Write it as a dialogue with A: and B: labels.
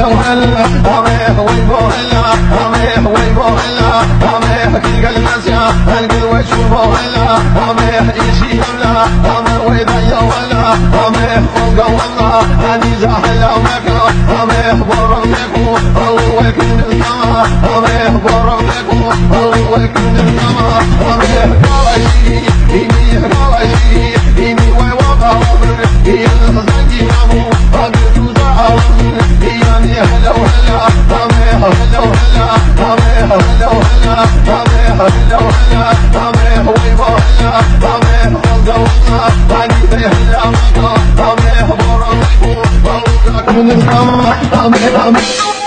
A: هلا وهلا هلا رميح ويبو هلا رميح كل قلب ناسيا القل هلا رميح يجي يملا رميح ويضيع ولا رميح فوق ولا هني زحلا ومكا رميح برم لكو الله كل السما رميح برم لكو الله كل السما رميح قواشي إني قواشي I'm, I'm, I'm, I'm,